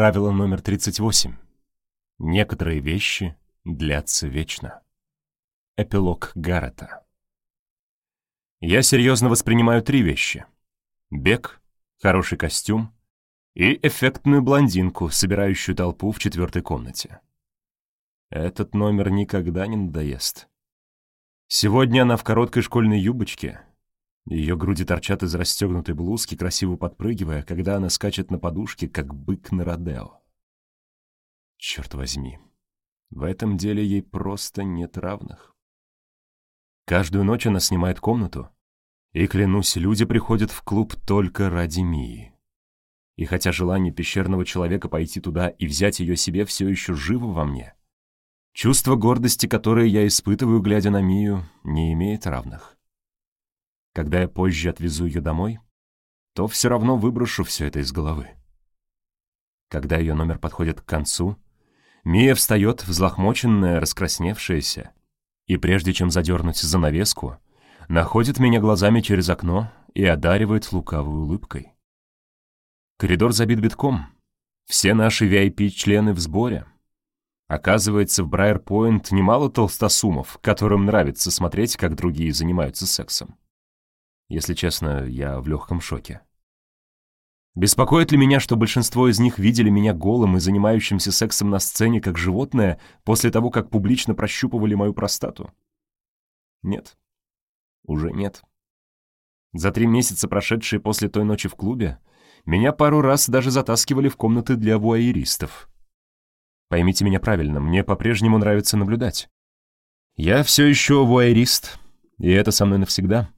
Правило номер 38. Некоторые вещи длятся вечно. Эпилог Гаррета. Я серьезно воспринимаю три вещи. Бег, хороший костюм и эффектную блондинку, собирающую толпу в четвертой комнате. Этот номер никогда не надоест. Сегодня она в короткой школьной юбочке, ее груди торчат из расстегнутой блузки, красиво подпрыгивая, когда она скачет на подушке, как бык на Родео. Черт возьми, в этом деле ей просто нет равных. Каждую ночь она снимает комнату, и, клянусь, люди приходят в клуб только ради Мии. И хотя желание пещерного человека пойти туда и взять ее себе все еще живо во мне, чувство гордости, которое я испытываю, глядя на Мию, не имеет равных. Когда я позже отвезу ее домой, то все равно выброшу все это из головы. Когда ее номер подходит к концу, Мия встает, взлохмоченная, раскрасневшаяся, и прежде чем задернуть занавеску, находит меня глазами через окно и одаривает лукавой улыбкой. Коридор забит битком. Все наши VIP-члены в сборе. Оказывается, в Брайер-Пойнт немало толстосумов, которым нравится смотреть, как другие занимаются сексом. Если честно, я в легком шоке. Беспокоит ли меня, что большинство из них видели меня голым и занимающимся сексом на сцене как животное после того, как публично прощупывали мою простату? Нет. Уже нет. За три месяца, прошедшие после той ночи в клубе, меня пару раз даже затаскивали в комнаты для вуайеристов. Поймите меня правильно, мне по-прежнему нравится наблюдать. Я все еще вуайерист, и это со мной навсегда.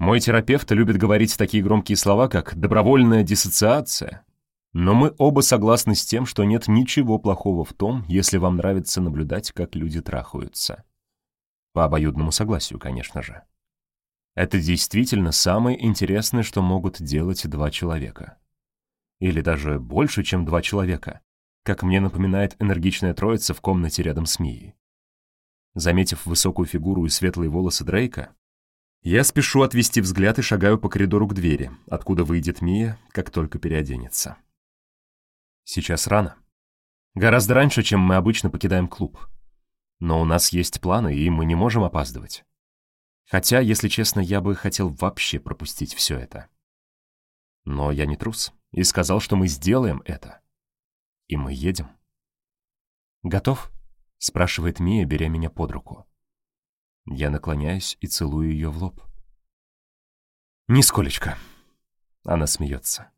Мой терапевт любит говорить такие громкие слова, как «добровольная диссоциация». Но мы оба согласны с тем, что нет ничего плохого в том, если вам нравится наблюдать, как люди трахаются. По обоюдному согласию, конечно же. Это действительно самое интересное, что могут делать два человека. Или даже больше, чем два человека, как мне напоминает энергичная троица в комнате рядом с Мией. Заметив высокую фигуру и светлые волосы Дрейка, я спешу отвести взгляд и шагаю по коридору к двери, откуда выйдет Мия, как только переоденется. Сейчас рано. Гораздо раньше, чем мы обычно покидаем клуб. Но у нас есть планы, и мы не можем опаздывать. Хотя, если честно, я бы хотел вообще пропустить все это. Но я не трус и сказал, что мы сделаем это. И мы едем. «Готов?» — спрашивает Мия, беря меня под руку. Я наклоняюсь и целую ее в лоб. «Нисколечко». Она смеется.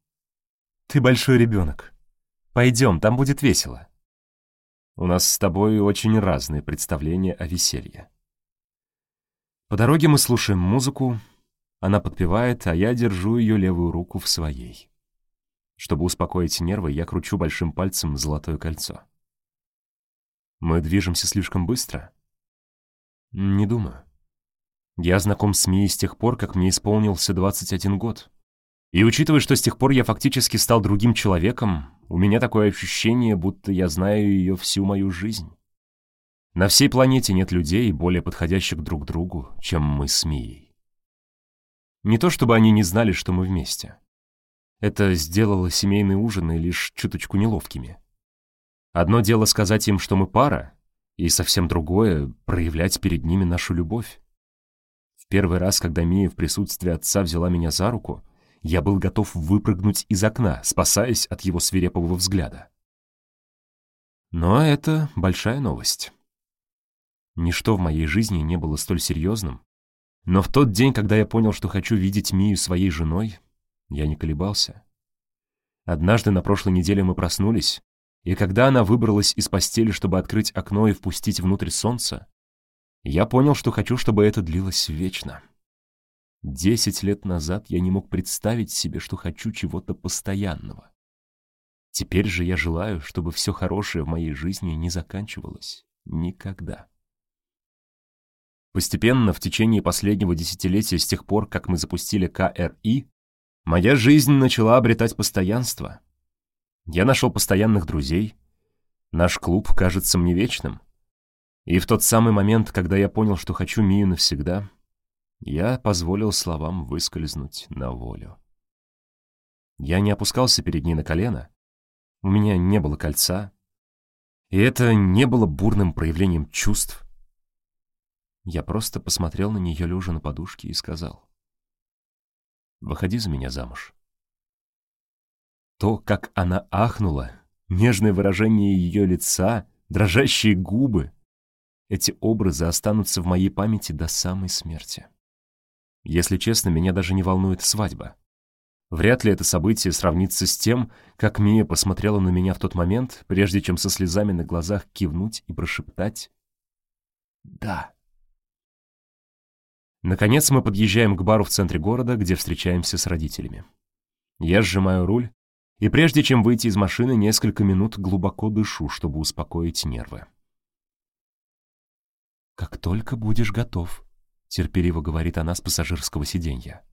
«Ты большой ребенок. Пойдем, там будет весело». У нас с тобой очень разные представления о веселье. По дороге мы слушаем музыку, она подпевает, а я держу ее левую руку в своей. Чтобы успокоить нервы, я кручу большим пальцем золотое кольцо. Мы движемся слишком быстро, не думаю. Я знаком с Мией с тех пор, как мне исполнился 21 год. И учитывая, что с тех пор я фактически стал другим человеком, у меня такое ощущение, будто я знаю ее всю мою жизнь. На всей планете нет людей, более подходящих друг другу, чем мы с Мией. Не то чтобы они не знали, что мы вместе. Это сделало семейные ужины лишь чуточку неловкими. Одно дело сказать им, что мы пара, и совсем другое — проявлять перед ними нашу любовь. В первый раз, когда Мия в присутствии отца взяла меня за руку, я был готов выпрыгнуть из окна, спасаясь от его свирепого взгляда. Но это большая новость. Ничто в моей жизни не было столь серьезным, но в тот день, когда я понял, что хочу видеть Мию своей женой, я не колебался. Однажды на прошлой неделе мы проснулись, и когда она выбралась из постели, чтобы открыть окно и впустить внутрь солнца, я понял, что хочу, чтобы это длилось вечно. Десять лет назад я не мог представить себе, что хочу чего-то постоянного. Теперь же я желаю, чтобы все хорошее в моей жизни не заканчивалось никогда. Постепенно, в течение последнего десятилетия, с тех пор, как мы запустили КРИ, моя жизнь начала обретать постоянство — я нашел постоянных друзей. Наш клуб кажется мне вечным. И в тот самый момент, когда я понял, что хочу Мию навсегда, я позволил словам выскользнуть на волю. Я не опускался перед ней на колено. У меня не было кольца, и это не было бурным проявлением чувств. Я просто посмотрел на нее лежа на подушке и сказал, «Выходи за меня замуж». То, как она ахнула, нежное выражение ее лица, дрожащие губы, эти образы останутся в моей памяти до самой смерти. Если честно, меня даже не волнует свадьба. Вряд ли это событие сравнится с тем, как Мия посмотрела на меня в тот момент, прежде чем со слезами на глазах кивнуть и прошептать «Да». Наконец мы подъезжаем к бару в центре города, где встречаемся с родителями. Я сжимаю руль, и прежде чем выйти из машины, несколько минут глубоко дышу, чтобы успокоить нервы. «Как только будешь готов», — терпеливо говорит она с пассажирского сиденья.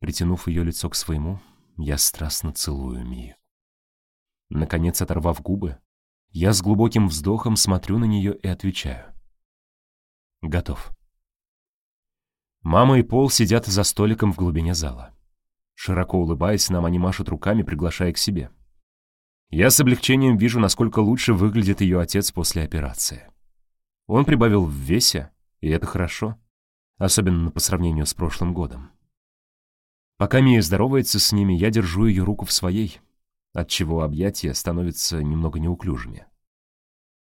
Притянув ее лицо к своему, я страстно целую Мию. Наконец, оторвав губы, я с глубоким вздохом смотрю на нее и отвечаю. Готов. Мама и Пол сидят за столиком в глубине зала. Широко улыбаясь, нам они машут руками, приглашая к себе. Я с облегчением вижу, насколько лучше выглядит ее отец после операции. Он прибавил в весе, и это хорошо, особенно по сравнению с прошлым годом. Пока Мия здоровается с ними, я держу ее руку в своей, отчего объятия становятся немного неуклюжими.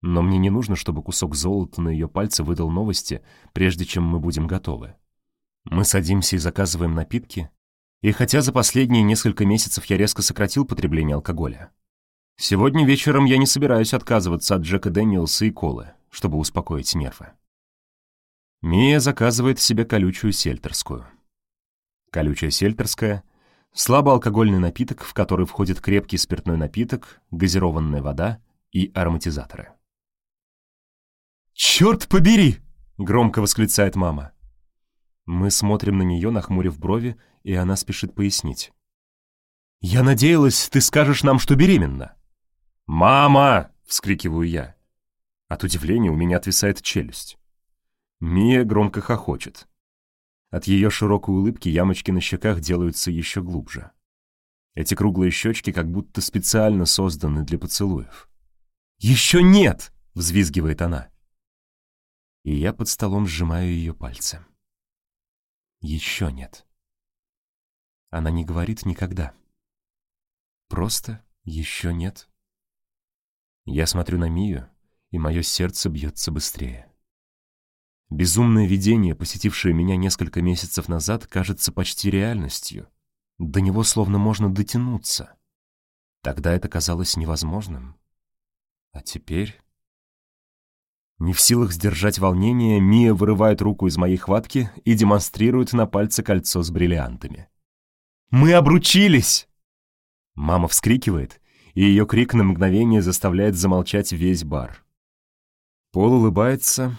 Но мне не нужно, чтобы кусок золота на ее пальце выдал новости, прежде чем мы будем готовы. Мы садимся и заказываем напитки, и хотя за последние несколько месяцев я резко сократил потребление алкоголя, сегодня вечером я не собираюсь отказываться от Джека Дэниелса и колы, чтобы успокоить нервы. Мия заказывает себе колючую сельтерскую — Колючая сельтерская — слабоалкогольный напиток, в который входит крепкий спиртной напиток, газированная вода и ароматизаторы. «Черт побери!» — громко восклицает мама. Мы смотрим на нее, нахмурив брови, и она спешит пояснить. «Я надеялась, ты скажешь нам, что беременна». «Мама!» — вскрикиваю я. От удивления у меня отвисает челюсть. Мия громко хохочет. От ее широкой улыбки ямочки на щеках делаются еще глубже. Эти круглые щечки как будто специально созданы для поцелуев. «Еще нет!» — взвизгивает она. И я под столом сжимаю ее пальцы. Еще нет. Она не говорит никогда. Просто еще нет. Я смотрю на Мию, и мое сердце бьется быстрее. Безумное видение, посетившее меня несколько месяцев назад, кажется почти реальностью. До него словно можно дотянуться. Тогда это казалось невозможным. А теперь... Не в силах сдержать волнение, Мия вырывает руку из моей хватки и демонстрирует на пальце кольцо с бриллиантами. «Мы обручились!» Мама вскрикивает, и ее крик на мгновение заставляет замолчать весь бар. Пол улыбается,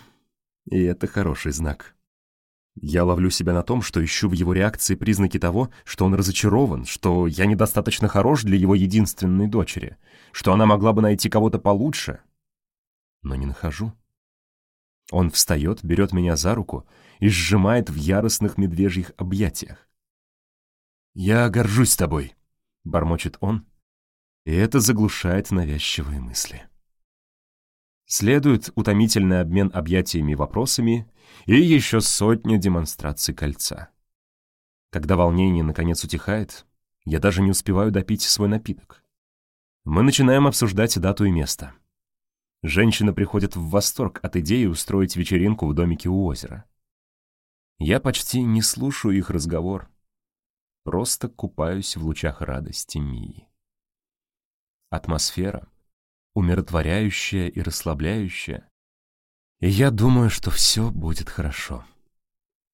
и это хороший знак. Я ловлю себя на том, что ищу в его реакции признаки того, что он разочарован, что я недостаточно хорош для его единственной дочери, что она могла бы найти кого-то получше. Но не нахожу. Он встает, берет меня за руку и сжимает в яростных медвежьих объятиях. «Я горжусь тобой», — бормочет он, и это заглушает навязчивые мысли. Следует утомительный обмен объятиями и вопросами и еще сотня демонстраций кольца. Когда волнение наконец утихает, я даже не успеваю допить свой напиток. Мы начинаем обсуждать дату и место. Женщина приходит в восторг от идеи устроить вечеринку в домике у озера. Я почти не слушаю их разговор, просто купаюсь в лучах радости Мии. Атмосфера — умиротворяющее и расслабляющее. И я думаю, что все будет хорошо.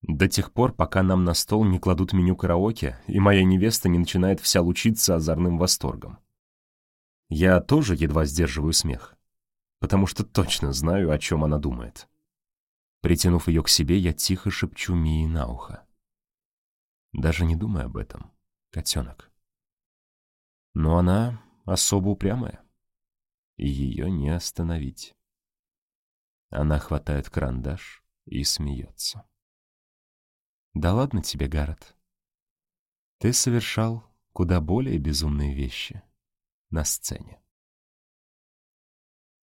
До тех пор, пока нам на стол не кладут меню караоке, и моя невеста не начинает вся лучиться озорным восторгом. Я тоже едва сдерживаю смех, потому что точно знаю, о чем она думает. Притянув ее к себе, я тихо шепчу Мии на ухо. Даже не думай об этом, котенок. Но она особо упрямая и ее не остановить. Она хватает карандаш и смеется. «Да ладно тебе, Гаррет. Ты совершал куда более безумные вещи. на сцене.